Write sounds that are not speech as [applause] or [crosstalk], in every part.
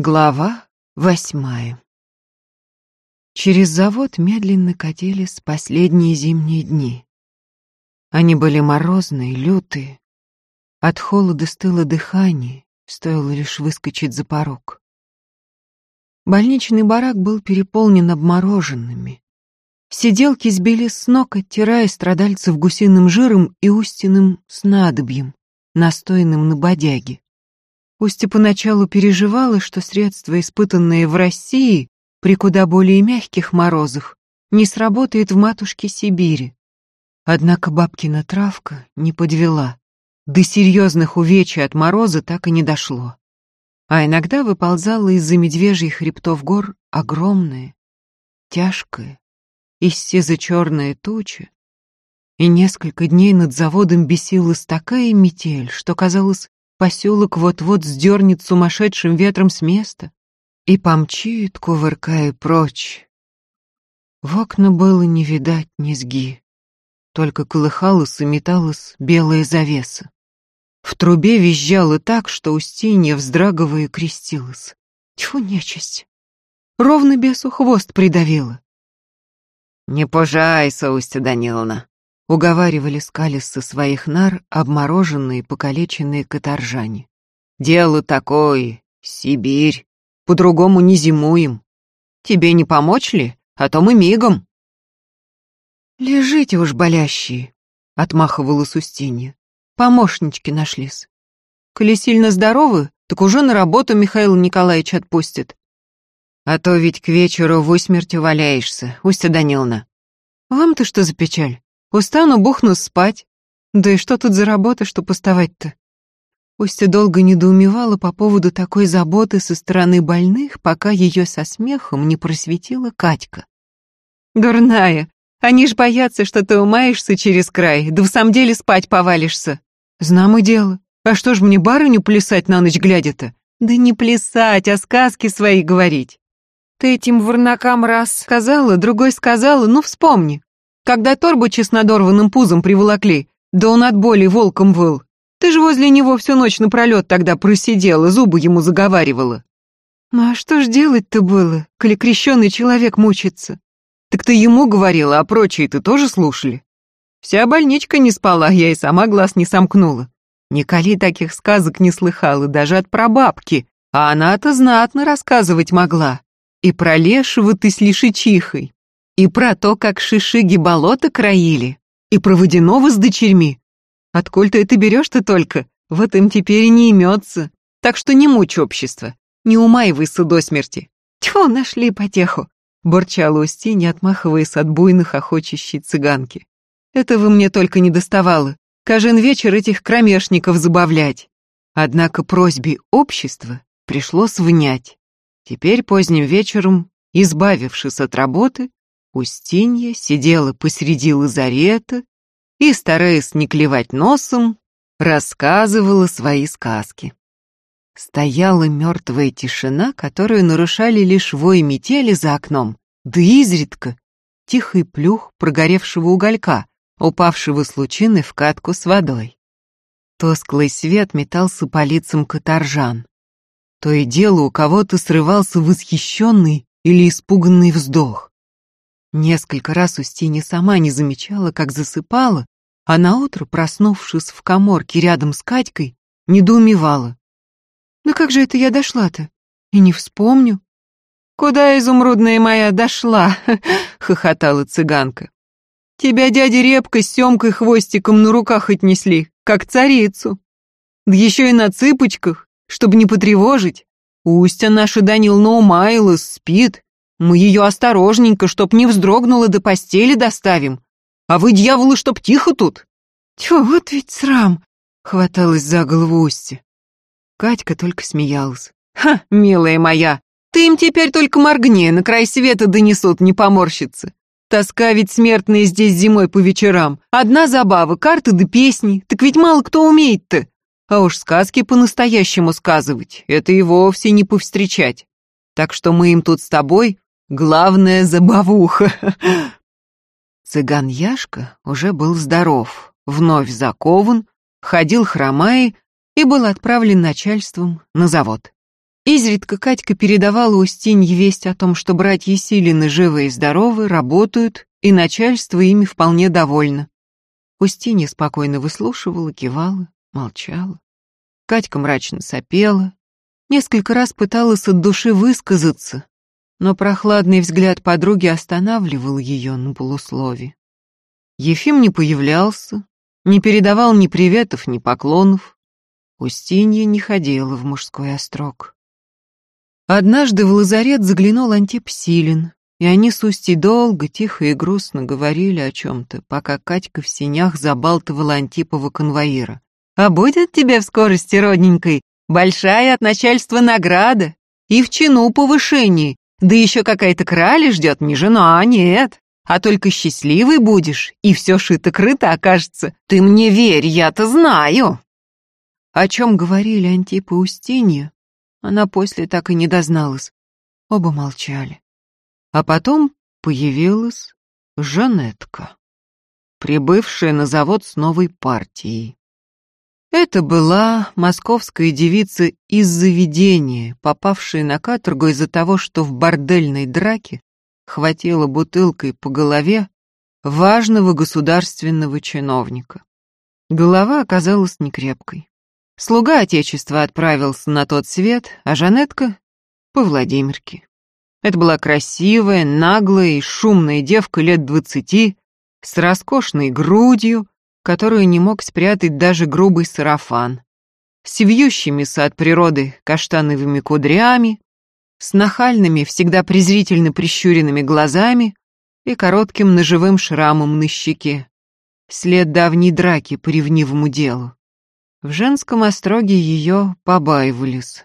Глава восьмая Через завод медленно катились последние зимние дни. Они были морозные, лютые. От холода стыло дыхание, стоило лишь выскочить за порог. Больничный барак был переполнен обмороженными. Сиделки сбили с ног, оттирая страдальцев гусиным жиром и устиным снадобьем, настоянным на бодяге. Устья поначалу переживала, что средства, испытанные в России при куда более мягких морозах, не сработает в матушке Сибири. Однако бабкина травка не подвела. До серьезных увечий от мороза так и не дошло. А иногда выползала из-за медвежьих хребтов гор огромная, тяжкая, исчеза-черная туча, и несколько дней над заводом бесилась такая метель, что, казалось, Поселок вот-вот сдернет сумасшедшим ветром с места и помчит, кувыркая прочь. В окна было не видать низги, только колыхалась и металась белая завеса. В трубе визжало так, что Устинья, вздрагивая, крестилась. Тьфу, нечисть! Ровно бесу хвост придавила. «Не пожайся, Устья Даниловна», уговаривали скалис со своих нар обмороженные, покалеченные каторжане. «Дело такое, Сибирь, по-другому не зимуем. Тебе не помочь ли, а то мы мигом». «Лежите уж, болящие», — отмахивалась Устинья. «Помощнички нашлись. Коли сильно здоровы, так уже на работу Михаил Николаевич отпустит. А то ведь к вечеру в усмерти валяешься, Устья Даниловна». «Вам-то что за печаль? Устану, бухну спать. Да и что тут за работа, что поставать-то? Устя долго недоумевала по поводу такой заботы со стороны больных, пока ее со смехом не просветила Катька. «Дурная, они ж боятся, что ты умаешься через край, да в самом деле спать повалишься». «Знам и дело. А что ж мне барыню плясать на ночь глядя-то?» «Да не плясать, а сказки свои говорить. Ты этим варнакам раз сказала, другой сказала, ну вспомни. Когда торбу с надорванным пузом приволокли, да он от боли волком выл. Ты же возле него всю ночь напролет тогда просидела, зубы ему заговаривала. Ну а что ж делать-то было, коли крещеный человек мучится? Так ты ему говорила, а прочие-то тоже слушали? Вся больничка не спала, я и сама глаз не сомкнула. Николи таких сказок не слыхала, даже от прабабки, а она-то знатно рассказывать могла. И про лешего ты с лишичихой, и про то, как шишиги болото краили, и про водяного с дочерьми. Отколь ты это берешь-то только? Вот им теперь и не имется. Так что не мучь общество, не умаивайся до смерти. Тьфу, нашли потеху, бурчала Устинья, отмахиваясь от буйных охочащей цыганки. Этого мне только не доставало. Кажен вечер этих кромешников забавлять. Однако просьбе общества пришлось внять. Теперь поздним вечером, избавившись от работы, Устинья сидела посреди лазарета и, стараясь не клевать носом, рассказывала свои сказки. Стояла мертвая тишина, которую нарушали лишь вой метели за окном, да изредка тихий плюх прогоревшего уголька, упавшего с лучины в катку с водой. Тосклый свет метался по лицам каторжан. То и дело у кого-то срывался восхищенный или испуганный вздох. Несколько раз Устинья сама не замечала, как засыпала, а наутро, проснувшись в коморке рядом с Катькой, недоумевала. «Да как же это я дошла-то? И не вспомню». «Куда, изумрудная моя, дошла?» [laughs] — хохотала цыганка. «Тебя дядя Репка с Семкой хвостиком на руках отнесли, как царицу. Да еще и на цыпочках, чтобы не потревожить. Устья наша Данилна умаялась, спит, мы ее осторожненько, чтоб не вздрогнула, до постели доставим. А вы, дьяволы, чтоб тихо тут. Тьфу, вот ведь срам, хваталась за голову Устья. Катька только смеялась. Ха, милая моя, ты им теперь только моргни, на край света донесут, не поморщится. Тоска ведь смертная здесь зимой по вечерам. Одна забава, карты да песни, так ведь мало кто умеет-то. А уж сказки по-настоящему сказывать, это и вовсе не повстречать. Так что мы им тут с тобой Главная забавуха. Цыган Яшка уже был здоров, вновь закован, ходил хромая и был отправлен начальством на завод. Изредка Катька передавала Устинье весть о том, что братья Силины живы и здоровы, работают, и начальство ими вполне довольно. Устинья спокойно выслушивала, кивала, молчала. Катька мрачно сопела, несколько раз пыталась от души высказаться, но прохладный взгляд подруги останавливал ее на полуслове. Ефим не появлялся, не передавал ни приветов, ни поклонов. Устинья не ходила в мужской острог. Однажды в лазарет заглянул Антип Силин, и они с Устей долго, тихо и грустно говорили о чем-то, пока Катька в синях забалтывала Антипова конвоира. «А будет тебе в скорости, родненькой, большая от начальства награда и в чину повышение, да еще какая-то краля ждет, не жена, нет, а только счастливый будешь, и все шито-крыто окажется. Ты мне верь, я-то знаю!» О чем говорили Антип и Устинья, она после так и не дозналась. Оба молчали. А потом появилась Жанетка, прибывшая на завод с новой партией. Это была московская девица из заведения, попавшая на каторгу из-за того, что в бордельной драке хватила бутылкой по голове важного государственного чиновника. Голова оказалась некрепкой. Слуга Отечества отправился на тот свет, а Жанетка — по Владимирке. Это была красивая, наглая и шумная девка лет двадцати, с роскошной грудью, которую не мог спрятать даже грубый сарафан, с вьющимися от природы каштановыми кудрями, с нахальными, всегда презрительно прищуренными глазами и коротким ножевым шрамом на щеке. След давней драки по ревнивому делу. В женском остроге ее побаивались.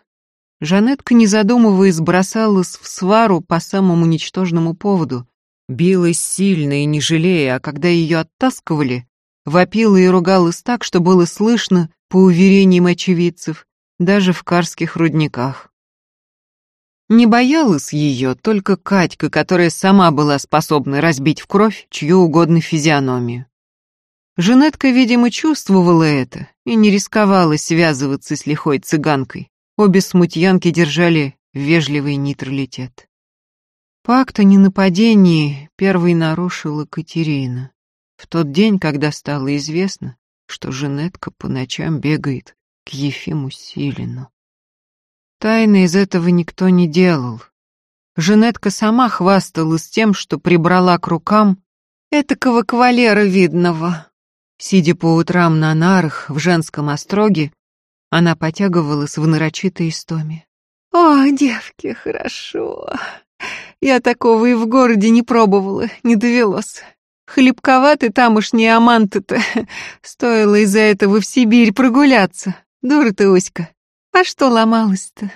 Жанетка, не задумываясь, бросалась в свару по самому ничтожному поводу, билась сильно и не жалея, а когда ее оттаскивали, вопила и ругалась так, что было слышно, по уверениям очевидцев, даже в карских рудниках. Не боялась ее только Катька, которая сама была способна разбить в кровь чью угодно физиономию. Жанетка, видимо, чувствовала это и не рисковала связываться с лихой цыганкой. Обе смутьянки держали вежливый нейтралитет. Пакт о ненападении первой нарушила Катерина. В тот день, когда стало известно, что Жанетка по ночам бегает к Ефиму Силину. Тайны из этого никто не делал. Жанетка сама хвасталась тем, что прибрала к рукам этакого кавалера видного, Сидя по утрам на нарах в женском остроге, она потягивалась в нарочитой истоме. «О, девки, хорошо. Я такого и в городе не пробовала, не довелось. Хлебковаты тамошние аманты-то. [laughs] Стоило из-за этого в Сибирь прогуляться. Дура ты, Оська. А что ломалось-то?»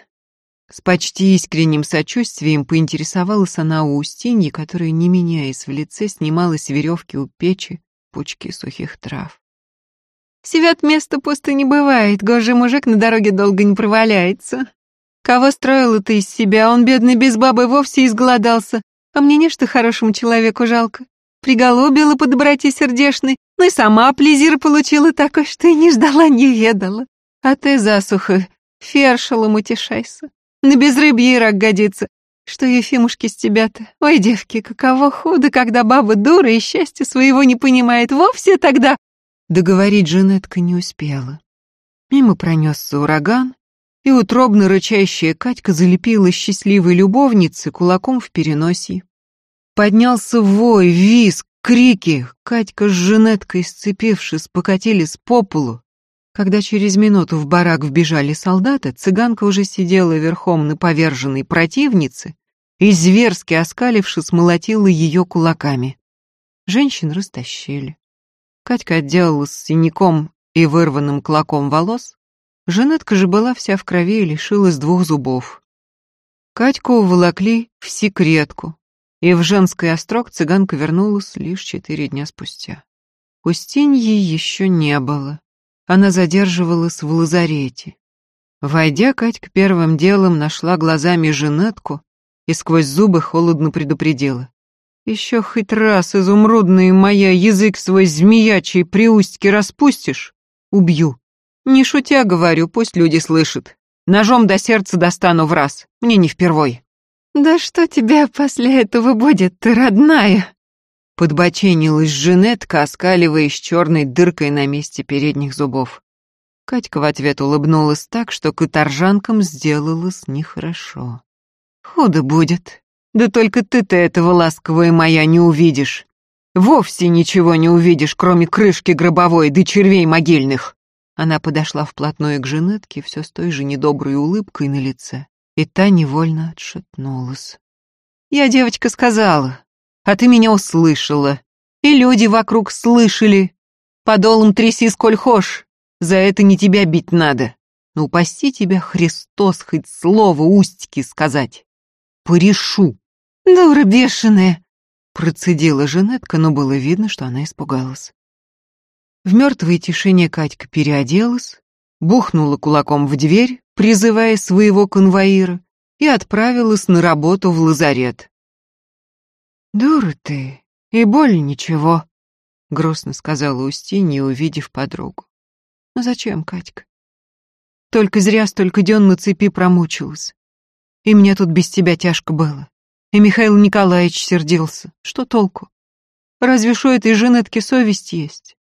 С почти искренним сочувствием поинтересовалась она у Устиньи, которая, не меняясь в лице, снимала с веревки у печи пучки сухих трав. Севят место пусто не бывает, гожий мужик на дороге долго не проваляется. Кого строил ты из себя, он, бедный, без бабы вовсе изголодался, а мне нечто хорошему человеку жалко. Приголубила по доброте сердешной, ну и сама плезир получила такой, что и не ждала, не ведала. А ты засуха, фершалом утешайся. На безрыбье рак годится, что, Ефимушки, с тебя-то? Ой, девки, каково худо, когда баба дура и счастья своего не понимает. Вовсе тогда...» Договорить Жанетка не успела. Мимо пронесся ураган, и утробно рычащая Катька залепила счастливой любовнице кулаком в переносе. Поднялся вой, визг, крики. Катька с Жанеткой, сцепившись, покатились по полу. Когда через минуту в барак вбежали солдаты, цыганка уже сидела верхом на поверженной противнице и, зверски оскалившись, молотила ее кулаками. Женщин растащили. Катька отделалась синяком и вырванным клоком волос. Жанетка же была вся в крови и лишилась двух зубов. Катьку уволокли в секретку, и в женский острог цыганка вернулась лишь четыре дня спустя. Устиньи еще не было. Она задерживалась в лазарете. Войдя, Катька первым делом нашла глазами Женетку и сквозь зубы холодно предупредила. «Еще хоть раз, изумрудная моя, язык свой змеячий при устьке распустишь, убью. Не шутя говорю, пусть люди слышат. Ножом до сердца достану в раз. Мне не впервой. Да что тебя после этого будет, ты родная? Подбоченилась Жанетка, оскаливаясь черной дыркой на месте передних зубов. Катька в ответ улыбнулась так, что каторжанкам сделалось нехорошо. «Худо будет. Да только ты-то этого, ласковая моя, не увидишь. Вовсе ничего не увидишь, кроме крышки гробовой да червей могильных». Она подошла вплотную к Жанетке, все с той же недоброй улыбкой на лице, и та невольно отшатнулась. «Я, девочка, сказала, а ты меня услышала. И люди вокруг слышали. Подолом тряси сколь хошь. За это не тебя бить надо. Но упаси тебя, Христос, хоть слово устики сказать. Порешу. Дура бешеная, процедила Жанетка, но было видно, что она испугалась. В мертвой тишине Катька переоделась, бухнула кулаком в дверь, призывая своего конвоира, и отправилась на работу в лазарет. «Дура ты, и боль ничего», — грустно сказала Устинья, увидев подругу. «Ну зачем, Катька? Только зря столько дён на цепи промучилась. И мне тут без тебя тяжко было. И Михаил Николаевич сердился. Что толку? Разве что этой женетке совесть есть?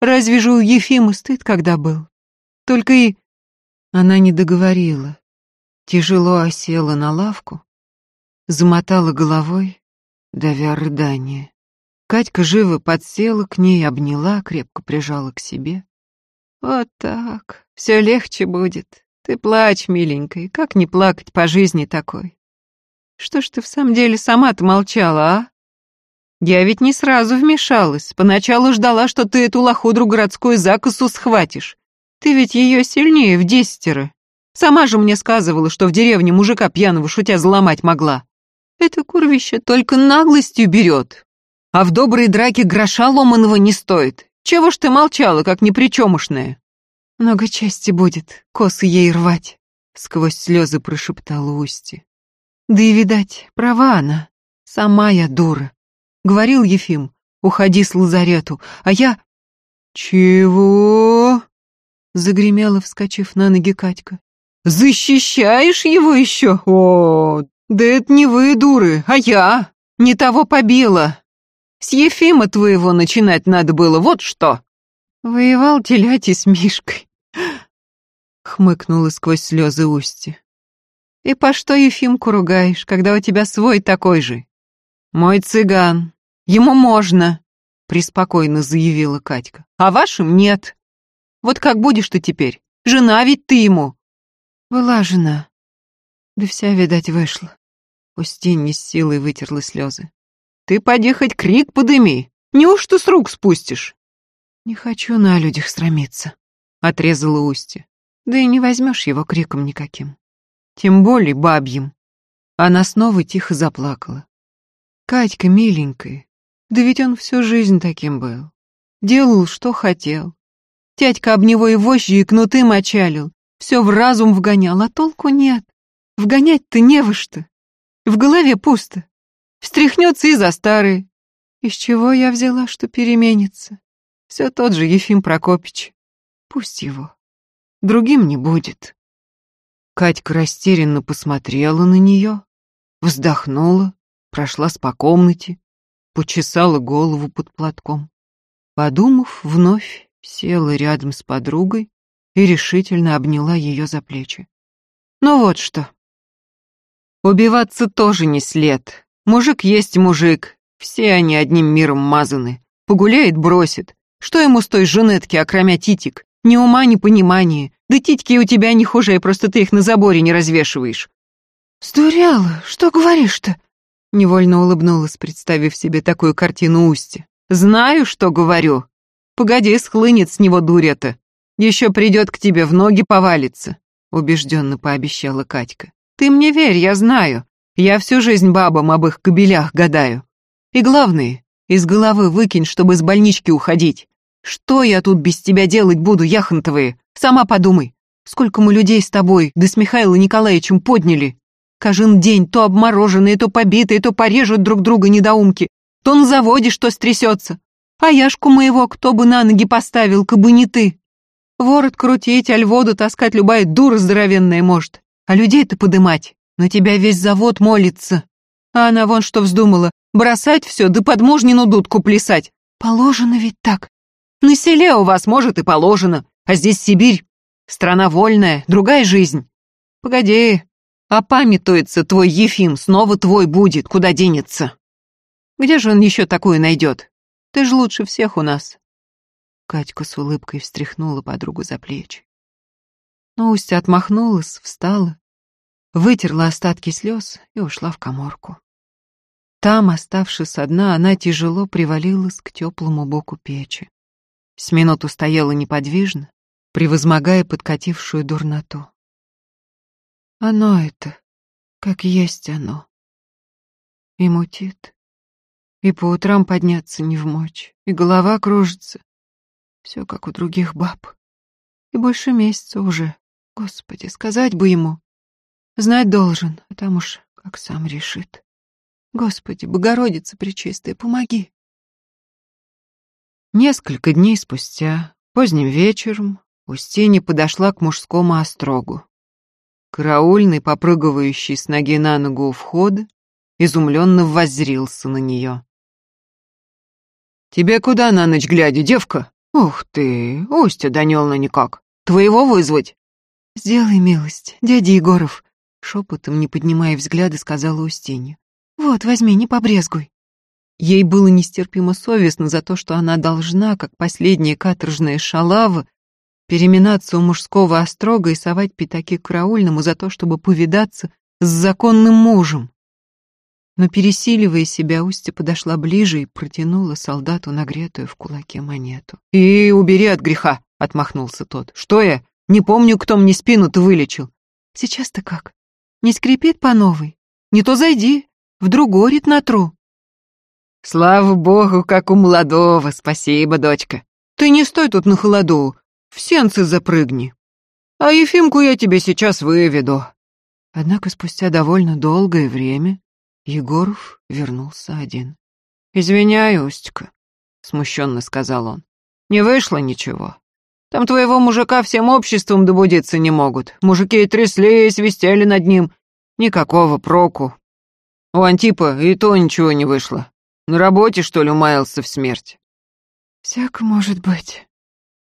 Разве же у Ефима стыд когда был? Только и...» Она не договорила. Тяжело осела на лавку, замотала головой, давя рыдание. Катька живо подсела к ней, обняла, крепко прижала к себе. «Вот так, все легче будет. Ты плачь, миленькая, как не плакать по жизни такой? Что ж ты в самом деле сама-то молчала, а? Я ведь не сразу вмешалась, поначалу ждала, что ты эту лохудру городскую закосу схватишь. Ты ведь ее сильнее в десятеро. Сама же мне сказывала, что в деревне мужика пьяного шутя заломать могла. Это курвище только наглостью берет. А в доброй драке гроша ломаного не стоит. Чего ж ты молчала, как непричемушная? Много чести будет, косы ей рвать, сквозь слезы прошептала Усти. Да и, видать, права она. Сама я дура. Говорил Ефим, уходи с лазарету, а я... Чего? Загремела, вскочив на ноги Катька. Защищаешь его еще? О, да это не вы, дуры, а я. Не того побила. С Ефима твоего начинать надо было, вот что. Воевал теляти с Мишкой. Хмыкнула сквозь слезы Усти. И по что Ефимку ругаешь, когда у тебя свой такой же? Мой цыган. Ему можно, преспокойно заявила Катька. А вашим нет. Вот как будешь ты теперь? Жена ведь ты ему. Была жена, да вся, видать, вышла. Устинья с силой вытерла слезы. Ты поди хоть крик подыми. Неужто с рук спустишь? Не хочу на людях срамиться, отрезала Устья. Да и не возьмешь его криком никаким. Тем более бабьим. Она снова тихо заплакала. Катька, миленькая, да ведь он всю жизнь таким был. Делал, что хотел. Тядька об него и вожжи, и кнуты мочалил, все в разум вгонял, а толку нет. Вгонять-то не во что. В голове пусто. Встряхнется и за старые. Из чего я взяла, что переменится? Все тот же Ефим Прокопич. Пусть его. Другим не будет. Катька растерянно посмотрела на нее, вздохнула, прошлась по комнате, почесала голову под платком. Подумав, вновь села рядом с подругой и решительно обняла ее за плечи. Ну вот что, Убиваться тоже не след. Мужик есть мужик. Все они одним миром мазаны. Погуляет, бросит. Что ему с той женетки, окромя титик? Ни ума, ни понимания. Да титьки у тебя не хуже, просто ты их на заборе не развешиваешь. Сдуряла, что говоришь-то? Невольно улыбнулась, представив себе такую картину Усти. Знаю, что говорю. Погоди, схлынет с него дуря-то. Еще придет к тебе, в ноги повалится, убежденно пообещала Катька. Ты мне верь, я знаю. Я всю жизнь бабам об их кобелях гадаю. И главное, из головы выкинь, чтобы с больнички уходить. Что я тут без тебя делать буду, яхонтовые? Сама подумай. Сколько мы людей с тобой, да с Михаилом Николаевичем подняли. Каждый день то обмороженные, то побитые, то порежут друг друга недоумки, то на заводе что стрясется. А Яшку моего кто бы на ноги поставил, кабы не ты. Ворот крутить, аль воду таскать любая дура здоровенная может. А людей-то подымать. На тебя весь завод молится. А она вон что вздумала. Бросать все, да под мужнину дудку плясать. Положено ведь так. На селе у вас, может, и положено. А здесь Сибирь. Страна вольная, другая жизнь. Погоди, а памятуется твой Ефим, снова твой будет, куда денется. Где же он еще такую найдет? Ты же лучше всех у нас. Катька с улыбкой встряхнула подругу за плечи. Но Устя отмахнулась, встала, вытерла остатки слез и ушла в коморку. Там, оставшись одна, она тяжело привалилась к теплому боку печи. С минуту стояла неподвижно, превозмогая подкатившую дурноту. Оно это, как есть оно. И мутит. И по утрам подняться не в мочь, и голова кружится. Все как у других баб. И больше месяца уже. Господи, сказать бы ему. Знать должен, а там уж как сам решит. Господи, Богородица Пречистая, помоги. Несколько дней спустя, поздним вечером, Устинья подошла к мужскому острогу. Караульный, попрыгивающий с ноги на ногу у входа, изумленно воззрился на нее. «Тебе куда на ночь глядя, девка? Ух ты, Устя Даниловна никак. Твоего вызвать?» «Сделай милость, дядя Егоров», — шепотом, не поднимая взгляда, сказала Устинья. «Вот, возьми, не побрезгуй». Ей было нестерпимо совестно за то, что она должна, как последняя каторжная шалава, переминаться у мужского острога и совать пятаки караульному за то, чтобы повидаться с законным мужем. Но, пересиливая себя, Устья подошла ближе и протянула солдату нагретую в кулаке монету. «И убери от греха!» — отмахнулся тот. «Что я? Не помню, кто мне спину-то вылечил». «Сейчас-то как? Не скрипит по новой? Не то зайди, вдруг горит натру». «Слава богу, как у молодого, спасибо, дочка. Ты не стой тут на холоду, в сенцы запрыгни. А Ефимку я тебе сейчас выведу». Однако спустя довольно долгое время Егоров вернулся один. «Извиняй, Устька», — смущенно сказал он. «Не вышло ничего. Там твоего мужика всем обществом добудиться не могут. Мужики тряслись, вистели над ним. Никакого проку. У Антипа и то ничего не вышло. На работе, что ли, умаялся в смерть?» «Всяко может быть»,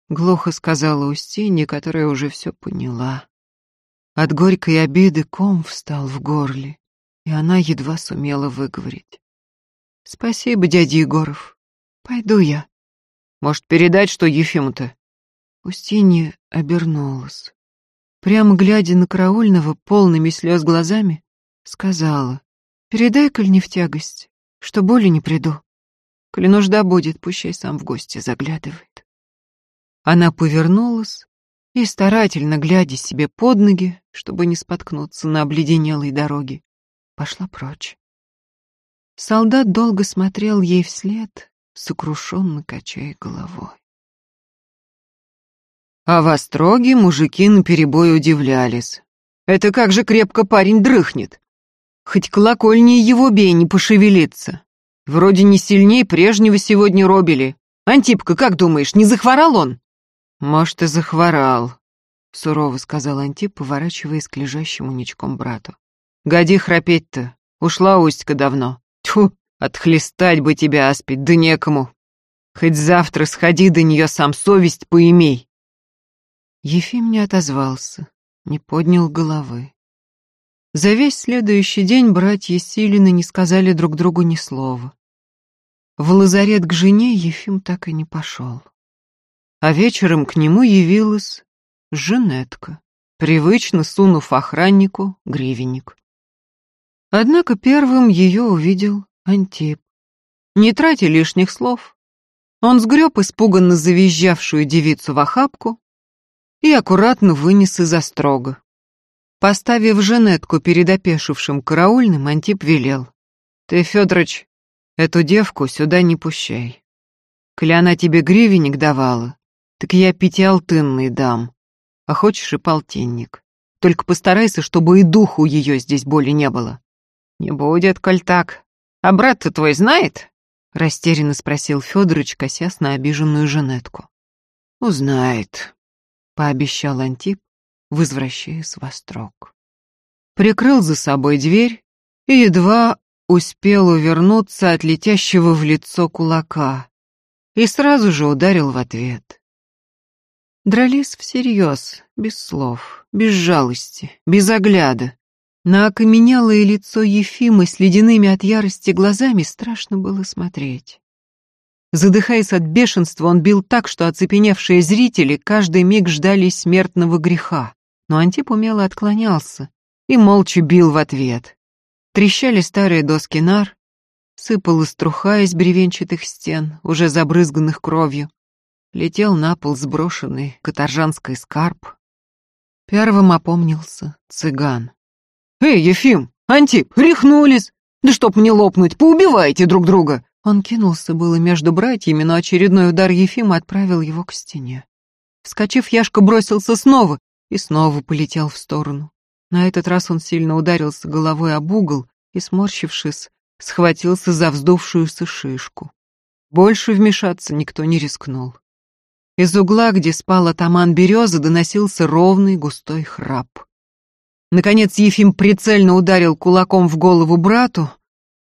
Глухо сказала Устинья, которая уже все поняла. От горькой обиды ком встал в горле, и она едва сумела выговорить. «Спасибо, дядя Егоров. Пойду я». «Может, передать, что Ефиму-то?» Устинья обернулась. Прямо глядя на караульного полными слез глазами, сказала, «Передай, коль не в тягость, что боли не приду. Коли нужда будет, пущай сам в гости заглядывает». Она повернулась и, старательно глядя себе под ноги, чтобы не споткнуться на обледенелой дороге, пошла прочь. Солдат долго смотрел ей вслед, сокрушенно качая головой. А в Остроге мужики наперебой удивлялись. Это как же крепко парень дрыхнет. Хоть колокольней его бей не пошевелиться. Вроде не сильнее прежнего сегодня робили. Антипка, как думаешь, не захворал он? «Может, и захворал», — сурово сказал Антип, поворачиваясь к лежащему ничком брату. «Годи храпеть-то, ушла Устька давно. Тьфу, отхлестать бы тебя, аспид, да некому. Хоть завтра сходи до нее сам, совесть поимей». Ефим не отозвался, не поднял головы. За весь следующий день братья Силины не сказали друг другу ни слова. В лазарет к жене Ефим так и не пошел а вечером к нему явилась Жанетка, привычно сунув охраннику гривенник. Однако первым ее увидел Антип. Не тратя лишних слов, он сгреб испуганно завизжавшую девицу в охапку и аккуратно вынес из острога. Поставив Жанетку перед опешившим караульным, Антип велел. «Ты, Федорович, эту девку сюда не пущай. Коли она тебе гривенник давала, так я пятиалтынный дам. А хочешь и полтинник. Только постарайся, чтобы и духу ее здесь боли не было. Не будет, коль так. А брат-то твой знает? Растерянно спросил Федорович, косясь на обиженную Жанетку. Узнает. пообещал Антип, возвращаясь в острог. Прикрыл за собой дверь и едва успел увернуться от летящего в лицо кулака и сразу же ударил в ответ. Дрались всерьез, без слов, без жалости, без огляда. На окаменелое лицо Ефима с ледяными от ярости глазами страшно было смотреть. Задыхаясь от бешенства, он бил так, что оцепеневшие зрители каждый миг ждали смертного греха. Но Антип умело отклонялся и молча бил в ответ. Трещали старые доски нар, сыпалась труха из бревенчатых стен, уже забрызганных кровью. Летел на пол сброшенный каторжанский скарб. Первым опомнился цыган. «Эй, Ефим, Антип, рехнулись! Да чтоб мне лопнуть, поубивайте друг друга!» Он кинулся было между братьями, но очередной удар Ефима отправил его к стене. Вскочив, Яшка бросился снова и снова полетел в сторону. На этот раз он сильно ударился головой об угол и, сморщившись, схватился за вздувшуюся шишку. Больше вмешаться никто не рискнул. Из угла, где спал атаман березы, доносился ровный густой храп. Наконец Ефим прицельно ударил кулаком в голову брату,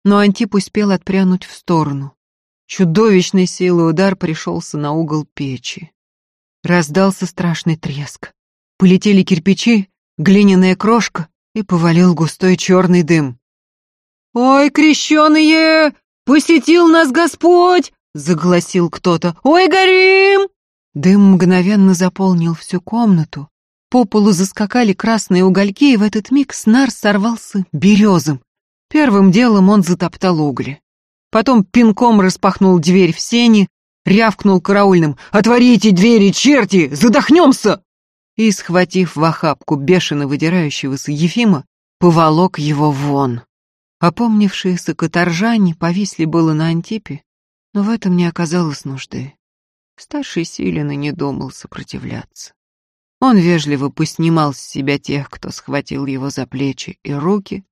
но Антип успел отпрянуть в сторону. Чудовищной силой удар пришелся на угол печи. Раздался страшный треск. Полетели кирпичи, глиняная крошка, и повалил густой черный дым. «Ой, крещеные! Посетил нас Господь!» — загласил кто-то. «Ой, горим!» Дым мгновенно заполнил всю комнату. По полу заскакали красные угольки, и в этот миг снар сорвался березом. Первым делом он затоптал угли. Потом пинком распахнул дверь в сени, рявкнул караульным «Отворите двери, черти! Задохнемся!» И, схватив в охапку бешено выдирающегося Ефима, поволок его вон. Опомнившиеся каторжане повисли было на Антипе, но в этом не оказалось нужды. Старший Силин и не думал сопротивляться. Он вежливо поснимал с себя тех, кто схватил его за плечи и руки,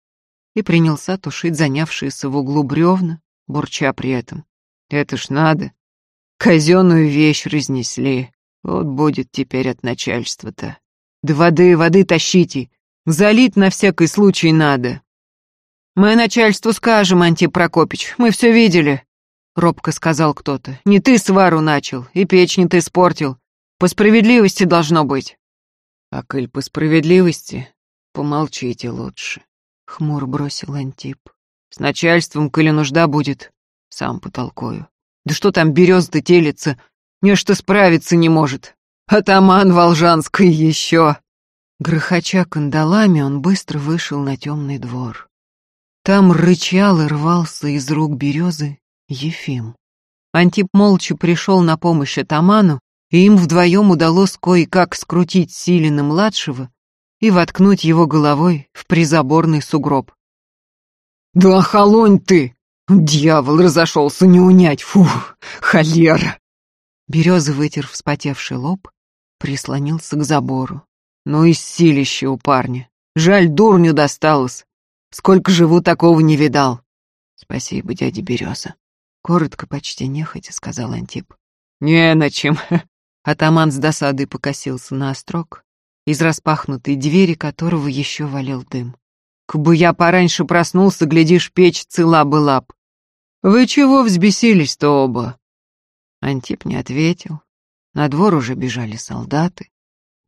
и принялся тушить занявшиеся в углу бревна, бурча при этом. «Это ж надо! Казенную вещь разнесли. Вот будет теперь от начальства-то. Да воды, воды тащите! Залить на всякий случай надо!» «Мы начальству скажем, Антип Прокопич, мы все видели», — робко сказал кто-то. «Не ты свару начал, и печь не ты испортил. По справедливости должно быть». «А коль по справедливости, помолчите лучше», — хмур бросил Антип. «С начальством, коли нужда будет, сам потолкую. Да что там берез-то телится, нечто справиться не может. Атаман Волжанской еще!» Грохоча кандалами, он быстро вышел на темный двор. Там рычал и рвался из рук березы Ефим. Антип молча пришел на помощь атаману, и им вдвоем удалось кое-как скрутить Силина-младшего и воткнуть его головой в призаборный сугроб. «Да холонь ты! Дьявол разошелся не унять! Фу, холера!» Береза вытер вспотевший лоб, прислонился к забору. Ну и силище у парня. Жаль, дурню досталось. Сколько живу, такого не видал. Спасибо, дядя Береза. Коротко, почти нехотя, сказал Антип. Не на чем. Атаман с досадой покосился на острог, из распахнутой двери которого еще валил дым. Кабы я пораньше проснулся, глядишь, печь цела была б. Вы чего взбесились-то оба? Антип не ответил. На двор уже бежали солдаты.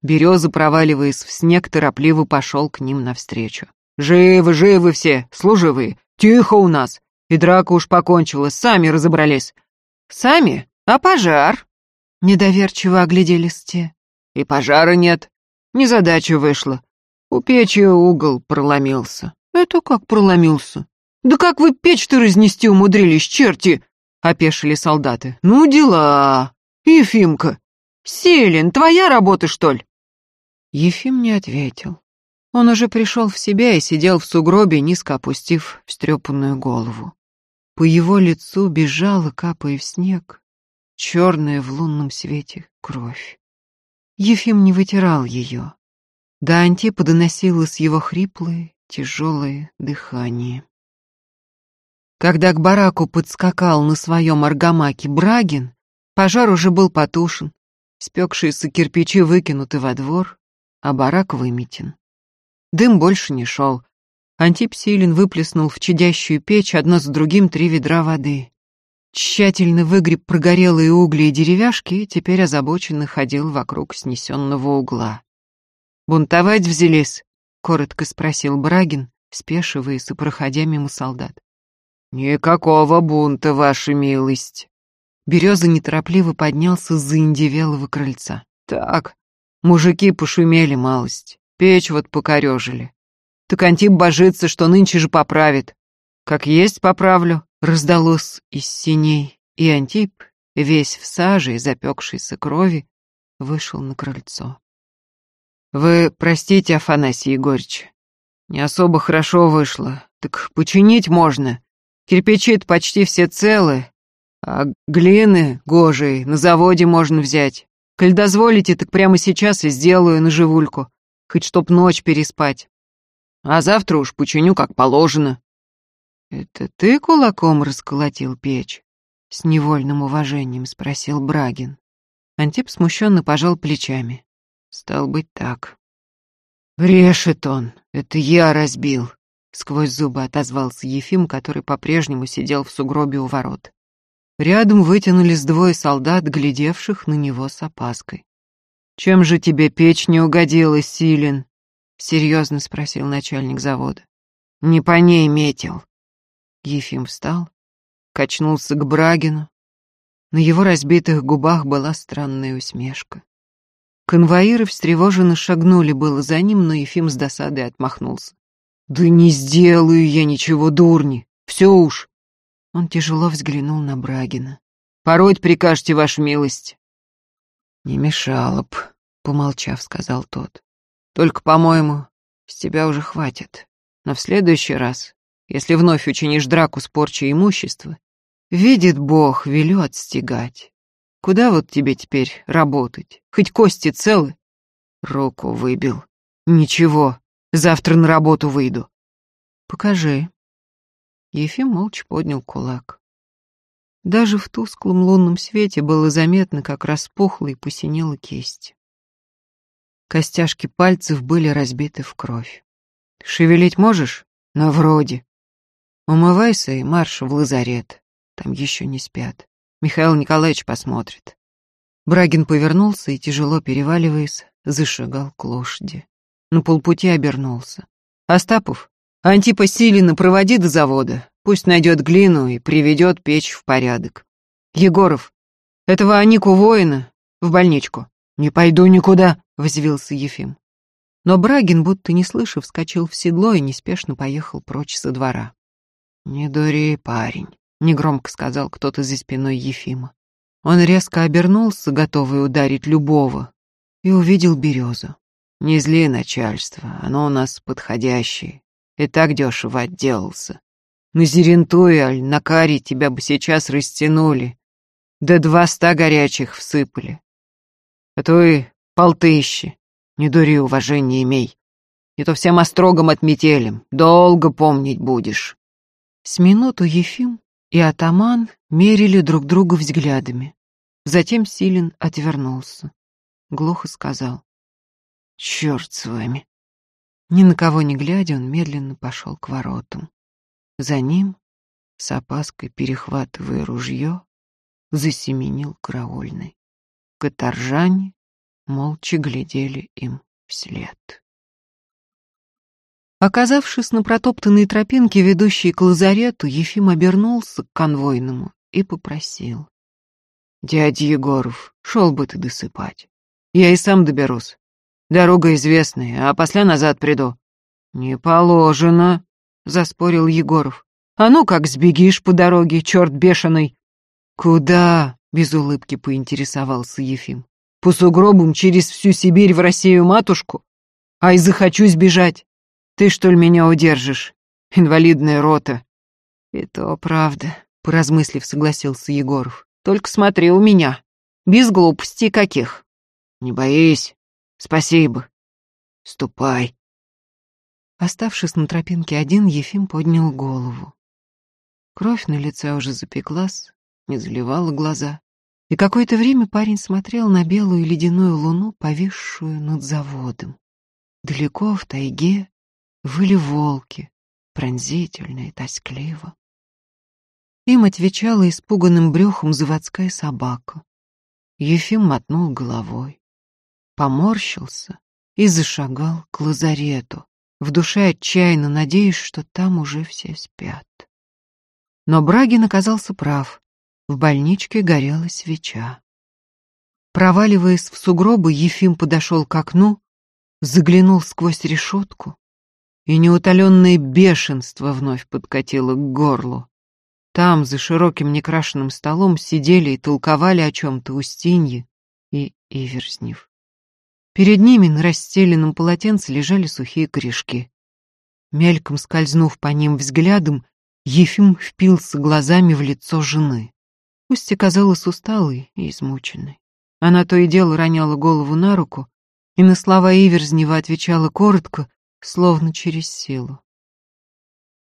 Береза, проваливаясь в снег, торопливо пошел к ним навстречу. «Живы, живы все, служивые, тихо у нас, и драка уж покончилась, сами разобрались». «Сами? А пожар?» Недоверчиво огляделись те. «И пожара нет, Незадача вышла. У печи угол проломился. Это как проломился? Да как вы печь-то разнести умудрились, черти? Опешили солдаты. Ну, дела. Ефимка. Селин, твоя работа, что ли? Ефим не ответил. Он уже пришел в себя и сидел в сугробе, низко опустив встрепанную голову. По его лицу бежала, капая в снег, черная в лунном свете кровь. Ефим не вытирал ее. До Антипа доносилось его хриплое, тяжелое дыхание. Когда к бараку подскакал на своем аргамаке Брагин, пожар уже был потушен, Спекшиеся кирпичи выкинуты во двор, а барак выметен. Дым больше не шел. Антип Силин выплеснул в чадящую печь одно за другим три ведра воды. Тщательно выгреб прогорелые угли и деревяшки и теперь озабоченно ходил вокруг снесенного угла. «Бунтовать взялись?» — коротко спросил Брагин, спешиваясь и проходя мимо солдат. «Никакого бунта, ваша милость!» Береза неторопливо поднялся с заиндевелого крыльца. «Так, мужики пошумели малость, печь вот покорежили. Так Антип божится, что нынче же поправит. Как есть поправлю», — раздалось из синей, и Антип, весь в саже и запекшейся крови, вышел на крыльцо. «Вы простите, Афанасий Егорьевич, не особо хорошо вышло, так починить можно. кирпичи почти все целы, а глины гожей на заводе можно взять. Коль дозволите, так прямо сейчас и сделаю на живульку, хоть чтоб ночь переспать. А завтра уж починю как положено». «Это ты кулаком расколотил печь?» С невольным уважением спросил Брагин. Антип смущенно пожал плечами. Стал быть так. «Брешет он, это я разбил», — сквозь зубы отозвался Ефим, который по-прежнему сидел в сугробе у ворот. Рядом вытянулись двое солдат, глядевших на него с опаской. «Чем же тебе печь не угодила, Силин?» — серьезно спросил начальник завода. «Не по ней метил». Ефим встал, качнулся к Брагину. На его разбитых губах была странная усмешка. Конвоиры встревоженно шагнули было за ним, но Ефим с досадой отмахнулся. «Да не сделаю я ничего, дурни! Все уж!» Он тяжело взглянул на Брагина. «Пороть прикажете, ваша милость!» «Не мешало б», — помолчав, сказал тот. «Только, по-моему, с тебя уже хватит. Но в следующий раз, если вновь учинишь драку с порчей имущества, видит Бог, велю отстегать. Куда вот тебе теперь работать? Хоть кости целы? Руку выбил. Ничего, завтра на работу выйду. Покажи. Ефим молча поднял кулак. Даже в тусклом лунном свете было заметно, как распухла и посинела кисть. Костяшки пальцев были разбиты в кровь. Шевелить можешь? На вроде. Умывайся и марш в лазарет. Там еще не спят. Михаил Николаевич посмотрит. Брагин повернулся и, тяжело переваливаясь, зашагал к лошади. На полпути обернулся. «Остапов, Антипа Силина проводи до завода. Пусть найдет глину и приведет печь в порядок. Егоров, этого Анику воина в больничку». «Не пойду никуда», — взвился Ефим. Но Брагин, будто не слышав, вскочил в седло и неспешно поехал прочь со двора. «Не дури, парень», негромко сказал кто-то за спиной Ефима. Он резко обернулся, готовый ударить любого, и увидел березу. Не зли начальство, оно у нас подходящее. И так дешево отделался. На Зерентуе, аль на каре тебя бы сейчас растянули. Да два ста горячих всыпали. А то и полтыщи. Не дури, уважение имей. Не то всем острогом отметелем. Долго помнить будешь. С минуту Ефим и атаман мерили друг друга взглядами. Затем Силин отвернулся. Глухо сказал. «Черт с вами!» Ни на кого не глядя, он медленно пошел к воротам. За ним, с опаской перехватывая ружье, засеменил караульный. Каторжане молча глядели им вслед. Оказавшись на протоптанной тропинке, ведущей к лазарету, Ефим обернулся к конвойному и попросил. «Дядя Егоров, шел бы ты досыпать. Я и сам доберусь. Дорога известная, а после назад приду». «Не положено», — заспорил Егоров. «А ну как сбегишь по дороге, черт бешеный!» «Куда?» — без улыбки поинтересовался Ефим. «По сугробам через всю Сибирь в Россию-матушку? Ай, захочу сбежать!» Ты, что ли, меня удержишь? Инвалидная рота. И то правда, поразмыслив, согласился Егоров. Только смотри у меня. Без глупостей каких. Не боись. Спасибо. Ступай. Оставшись на тропинке один, Ефим поднял голову. Кровь на лице уже запеклась, не заливала глаза. И какое-то время парень смотрел на белую ледяную луну, повисшую над заводом. Далеко в тайге выли волки, пронзительно и тоскливо. Им отвечала испуганным брюхом заводская собака. Ефим мотнул головой, поморщился и зашагал к лазарету, в душе отчаянно надеясь, что там уже все спят. Но Брагин оказался прав. В больничке горела свеча. Проваливаясь в сугробы, Ефим подошел к окну, заглянул сквозь решетку, и неутоленное бешенство вновь подкатило к горлу. Там, за широким некрашенным столом, сидели и толковали о чем-то Устинье и Иверзнев. Перед ними на расстеленном полотенце лежали сухие корешки. Мельком скользнув по ним взглядом, Ефим впился глазами в лицо жены. Устья казалась усталой и измученной. Она то и дело роняла голову на руку, и на слова Иверзнева отвечала коротко, словно через силу.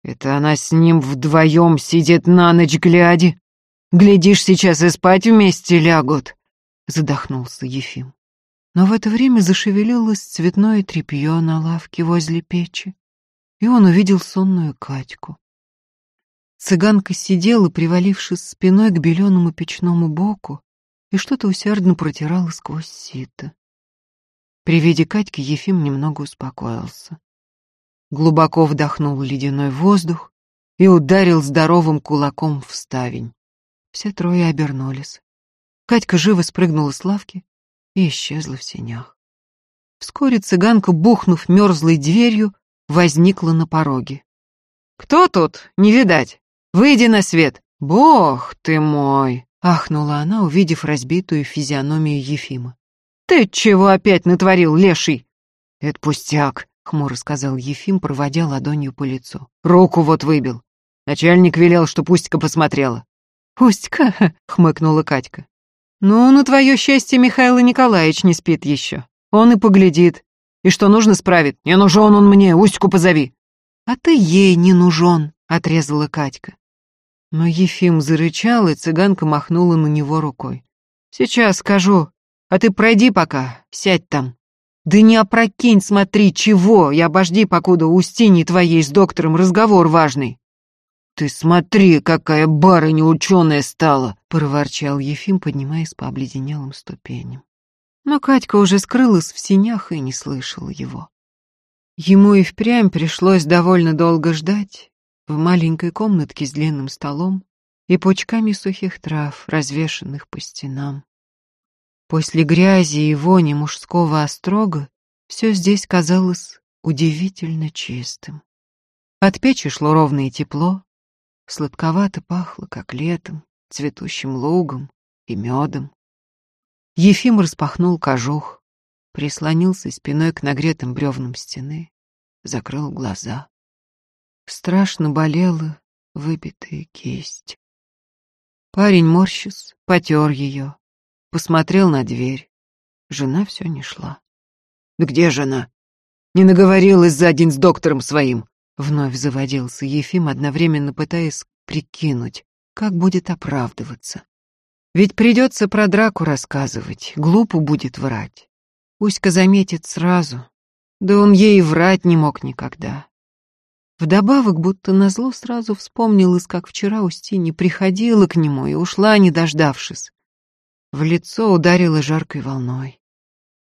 «Это она с ним вдвоем сидит на ночь глядя. Глядишь, сейчас и спать вместе лягут», — задохнулся Ефим. Но в это время зашевелилось цветное тряпье на лавке возле печи, и он увидел сонную Катьку. Цыганка сидела, привалившись спиной к беленому печному боку, и что-то усердно протирала сквозь сито. При виде Катьки Ефим немного успокоился. Глубоко вдохнул ледяной воздух и ударил здоровым кулаком в ставень. Все трое обернулись. Катька живо спрыгнула с лавки и исчезла в сенях. Вскоре цыганка, бухнув мерзлой дверью, возникла на пороге. «Кто тут? Не видать!» Выйди на свет. Бог ты мой, ахнула она, увидев разбитую физиономию Ефима. Ты чего опять натворил, леший? Это пустяк, хмуро сказал Ефим, проводя ладонью по лицу. Руку вот выбил. Начальник велел, что Пустька посмотрела. Пустька, хмыкнула Катька. Ну, на твое счастье, Михаил Николаевич не спит еще. Он и поглядит. И что нужно, справит. Не нужен он мне, Устьку позови. А ты ей не нужен, отрезала Катька. Но Ефим зарычал, и цыганка махнула на него рукой. «Сейчас скажу, а ты пройди пока, сядь там. Да не опрокинь, смотри, чего, и обожди, покуда у Устини твоей с доктором разговор важный». «Ты смотри, какая барыня ученая стала!» — проворчал Ефим, поднимаясь по обледенелым ступеням. Но Катька уже скрылась в синях и не слышала его. Ему и впрямь пришлось довольно долго ждать, в маленькой комнатке с длинным столом и пучками сухих трав, развешанных по стенам. После грязи и вони мужского острога все здесь казалось удивительно чистым. От печи шло ровное тепло, сладковато пахло, как летом, цветущим лугом и медом. Ефим распахнул кожух, прислонился спиной к нагретым бревнам стены, закрыл глаза. Страшно болела выбитая кисть. Парень морщис, потер ее, посмотрел на дверь. Жена все не шла. «Да где жена? Не наговорилась за день с доктором своим!» Вновь заводился Ефим, одновременно пытаясь прикинуть, как будет оправдываться. Ведь придется про драку рассказывать, глупо будет врать. Уська заметит сразу, да он ей врать не мог никогда. Вдобавок, будто назло сразу вспомнилось, как вчера Устинья приходила к нему и ушла, не дождавшись. В лицо ударило жаркой волной.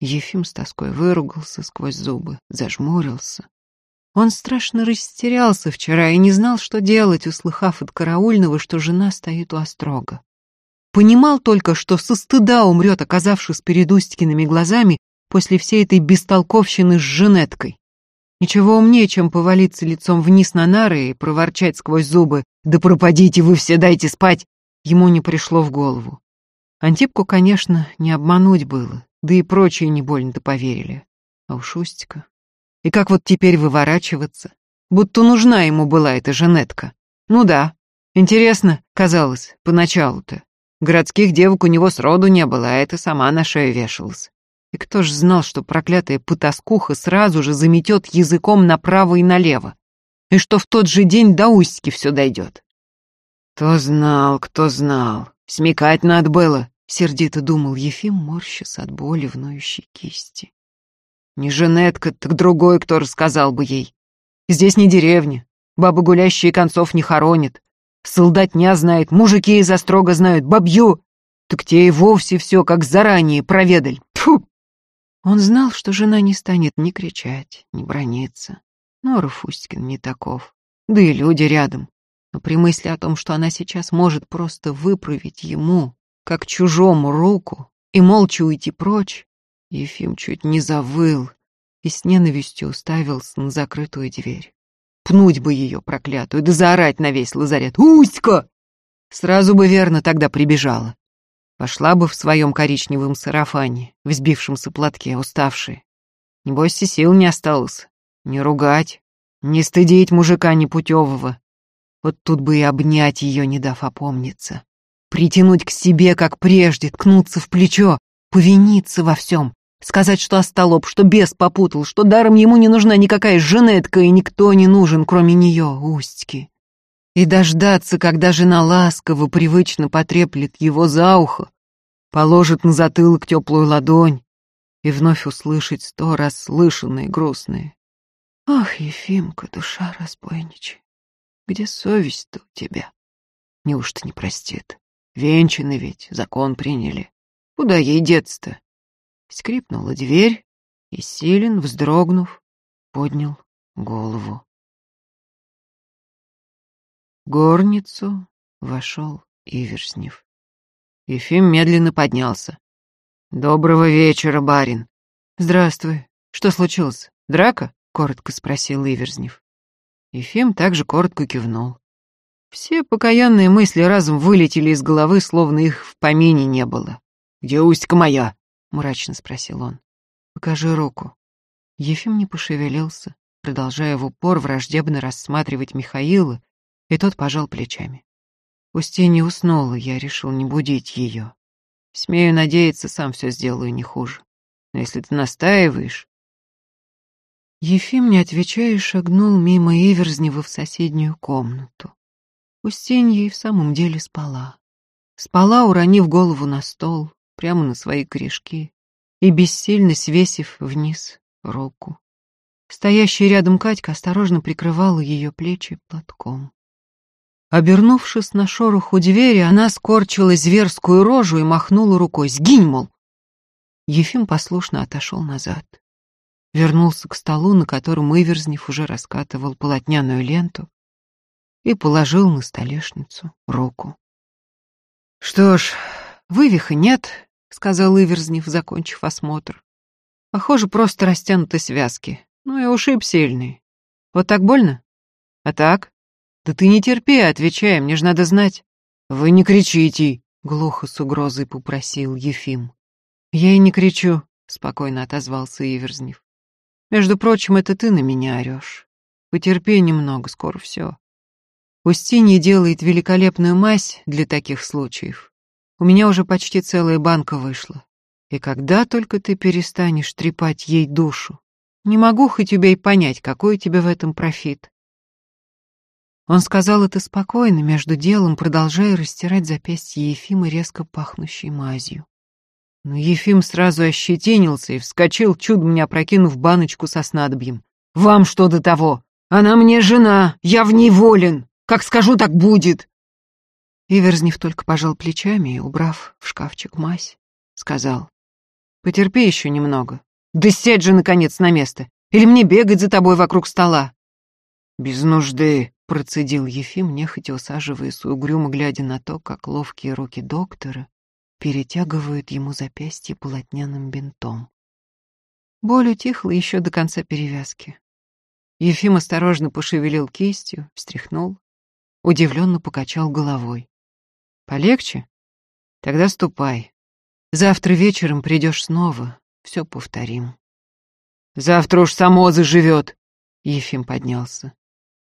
Ефим с тоской выругался сквозь зубы, зажмурился. Он страшно растерялся вчера и не знал, что делать, услыхав от караульного, что жена стоит у острога. Понимал только, что со стыда умрет, оказавшись перед Устькиными глазами после всей этой бестолковщины с женеткой. Ничего умнее, чем повалиться лицом вниз на нары и проворчать сквозь зубы «Да пропадите вы все, дайте спать!» ему не пришло в голову. Антипку, конечно, не обмануть было, да и прочие не больно-то поверили. А уж Устика. И как вот теперь выворачиваться? Будто нужна ему была эта Жанетка. Ну да, интересно, казалось, поначалу-то. Городских девок у него сроду не было, а это сама на шею вешалась. И кто ж знал, что проклятая потаскуха сразу же заметет языком направо и налево, и что в тот же день до Устьки все дойдет? Кто знал, кто знал. Смекать надо было, Сердито думал Ефим, морщась от боли в ноющей кисти. Не Женетка, так другой, кто рассказал бы ей. Здесь не деревня, бабы гулящие концов не хоронят. Солдатня знает, мужики из строго знают, бабью. Так те и вовсе все как заранее проведали. Тьфу! Он знал, что жена не станет ни кричать, ни брониться. Но Руфустикин не таков. Да и люди рядом. Но при мысли о том, что она сейчас может просто выправить ему, как чужому, руку и молча уйти прочь, Ефим чуть не завыл и с ненавистью уставился на закрытую дверь. Пнуть бы ее, проклятую, да заорать на весь лазарет. «Уська!» Сразу бы верно тогда прибежала. Пошла бы в своем коричневом сарафане, в сбившемся платке, уставшей. Небось, и сил не осталось. Не ругать, не стыдить мужика непутевого. Вот тут бы и обнять ее, не дав опомниться. Притянуть к себе, как прежде, ткнуться в плечо, повиниться во всем. Сказать, что остолоп, что бес попутал, что даром ему не нужна никакая женетка и никто не нужен, кроме нее, Устьки. И дождаться, когда жена ласково, привычно потреплет его за ухо, положит на затылок теплую ладонь и вновь услышать сто раз слышанные грустные. Ах, Ефимка, душа разбойничья, где совесть-то у тебя? Неужто не простит? Венчаны ведь, закон приняли. Куда ей деться-то? Скрипнула дверь, и Силин, вздрогнув, поднял голову. В горницу вошел Иверснев. Ефим медленно поднялся. «Доброго вечера, барин!» «Здравствуй. Что случилось? Драка?» — коротко спросил Иверзнев. Ефим также коротко кивнул. Все покаянные мысли разом вылетели из головы, словно их в помине не было. «Где устька моя?» — мрачно спросил он. «Покажи руку». Ефим не пошевелился, продолжая в упор враждебно рассматривать Михаила, и тот пожал плечами. Устинья уснула, я решил не будить ее. Смею надеяться, сам все сделаю не хуже. Но если ты настаиваешь... Ефим, не отвечая, шагнул мимо Иверзнева в соседнюю комнату. Устинья и в самом деле спала. Спала, уронив голову на стол, прямо на свои корешки и бессильно свесив вниз руку. Стоящая рядом Катька осторожно прикрывала ее плечи платком. Обернувшись на шорох у двери, она скорчила зверскую рожу и махнула рукой. «Сгинь, мол!» Ефим послушно отошел назад. Вернулся к столу, на котором Иверзнев уже раскатывал полотняную ленту, и положил на столешницу руку. «Что ж, вывиха нет, — сказал Иверзнев, закончив осмотр. «Похоже, просто растянуты связки. Ну и ушиб сильный. Вот так больно? А так? Да ты не терпи, отвечай, мне же надо знать». «Вы не кричите!» — глухо с угрозой попросил Ефим. «Я и не кричу», — спокойно отозвался Иверзнев. «Между прочим, это ты на меня орешь. Потерпи немного, скоро все. Устинья делает великолепную мазь для таких случаев. У меня уже почти целая банка вышла. И когда только ты перестанешь трепать ей душу? Не могу хоть убей понять, какой у тебя в этом профит. Он сказал это спокойно, между делом, продолжая растирать запястье Ефима резко пахнущей мазью. Но Ефим сразу ощетинился и вскочил, чудом не опрокинув баночку со снадобьем. «Вам что до того? Она мне жена, я в ней волен. Как скажу, так будет. Иверзнев только пожал плечами и, убрав в шкафчик мазь, сказал. «Потерпи еще немного. Да сядь же, наконец, на место. Или мне бегать за тобой вокруг стола?» «Без нужды», — процедил Ефим, нехотя усаживаясь угрюмо, глядя на то, как ловкие руки доктора перетягивают ему запястье полотняным бинтом. Боль утихла еще до конца перевязки. Ефим осторожно пошевелил кистью, встряхнул, удивленно покачал головой. Полегче? Тогда ступай. Завтра вечером придешь снова, все повторим. Завтра уж само заживет. Ефим поднялся.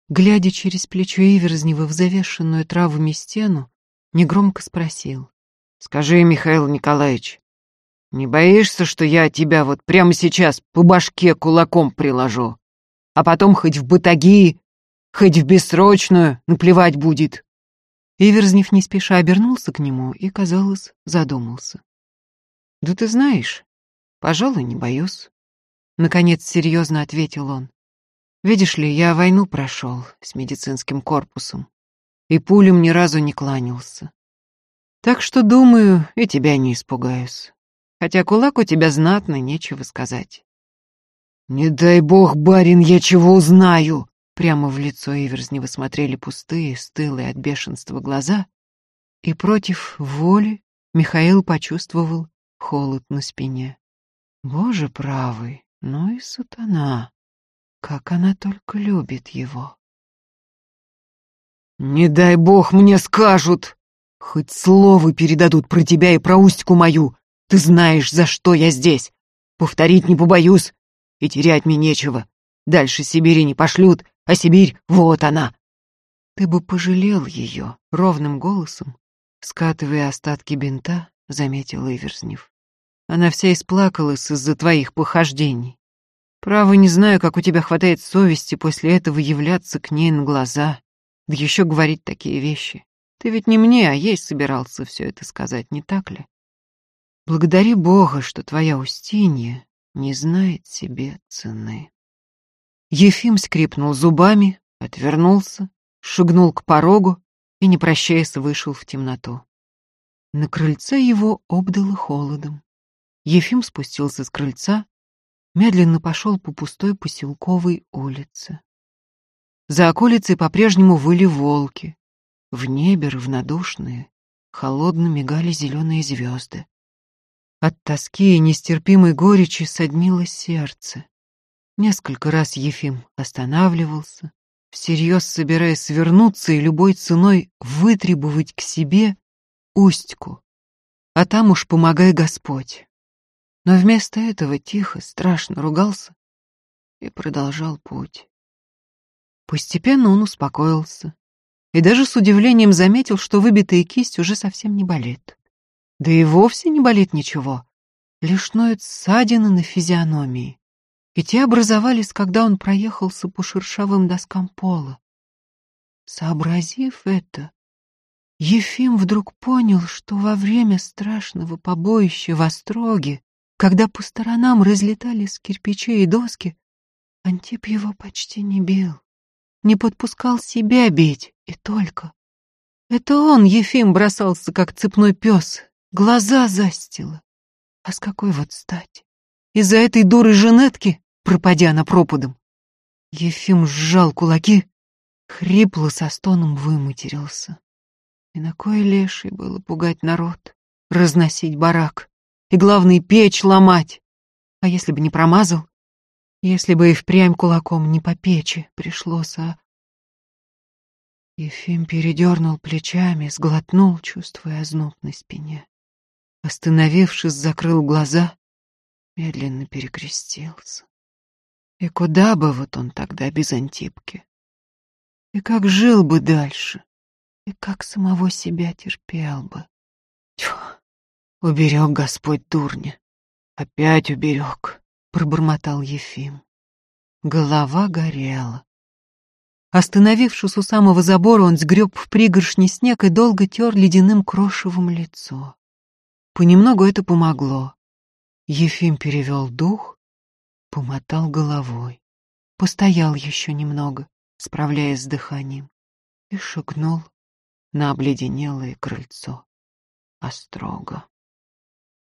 Глядя через плечо Иверзнева в завешенную травами стену, негромко спросил. «Скажи, Михаил Николаевич, не боишься, что я тебя вот прямо сейчас по башке кулаком приложу, а потом хоть в батаги, хоть в бессрочную наплевать будет?» Иверзнев не спеша обернулся к нему и, казалось, задумался. «Да ты знаешь, пожалуй, не боюсь», — наконец серьезно ответил он. «Видишь ли, я войну прошел с медицинским корпусом, и пулем ни разу не кланялся. Так что, думаю, и тебя не испугаюсь. Хотя кулак у тебя знатный, нечего сказать». «Не дай бог, барин, я чего узнаю!» Прямо в лицо Иверзнева смотрели пустые, стылые от бешенства глаза, и против воли Михаил почувствовал холод на спине. Боже правый, ну и сатана, как она только любит его. «Не дай бог мне скажут! Хоть слово передадут про тебя и про Устьку мою! Ты знаешь, за что я здесь! Повторить не побоюсь, и терять мне нечего. Дальше Сибири не пошлют, а Сибирь — вот она!» «Ты бы пожалел ее», — ровным голосом, скатывая остатки бинта, заметил Иверзнев. «Она вся исплакалась из-за твоих похождений. Право, не знаю, как у тебя хватает совести после этого являться к ней на глаза, да еще говорить такие вещи. Ты ведь не мне, а ей собирался все это сказать, не так ли? Благодари Бога, что твоя Устинья не знает себе цены». Ефим скрипнул зубами, отвернулся, шагнул к порогу и, не прощаясь, вышел в темноту. На крыльце его обдало холодом. Ефим спустился с крыльца, медленно пошел по пустой поселковой улице. За околицей по-прежнему выли волки. В небе равнодушные, холодно мигали зеленые звезды. От тоски и нестерпимой горечи соднило сердце. Несколько раз Ефим останавливался, всерьез собираясь свернуться и любой ценой вытребовать к себе Устьку, а там уж помогай Господь. Но вместо этого тихо, страшно ругался и продолжал путь. Постепенно он успокоился и даже с удивлением заметил, что выбитая кисть уже совсем не болит. Да и вовсе не болит ничего, лишь ноют ссадины на физиономии и те образовались, когда он проехался по шершавым доскам пола. Сообразив это, Ефим вдруг понял, что во время страшного побоища в Остроге, когда по сторонам разлетались кирпичи и доски, Антип его почти не бил, не подпускал себя бить, и только. Это он, Ефим, бросался, как цепной пес, глаза застило. А с какой вот стати? Из-за этой дуры Женетки, пропадя на пропадом. Ефим сжал кулаки, хрипло со стоном выматерился. И на кой леший было пугать народ, разносить барак и, главное, печь ломать. А если бы не промазал? Если бы и впрямь кулаком не по печи пришлось, а... Ефим передернул плечами, сглотнул, чувствуя озноб на спине. Остановившись, закрыл глаза медленно перекрестился. И куда бы вот он тогда без Антипки? И как жил бы дальше? И как самого себя терпел бы? Тьфу, уберег Господь дурня. Опять уберег, пробормотал Ефим. Голова горела. Остановившись у самого забора, он сгреб в пригоршни снег и долго тер ледяным крошевым лицо. Понемногу это помогло. Ефим перевел дух, помотал головой, постоял еще немного, справляясь с дыханием, и шагнул на обледенелое крыльцо Острога.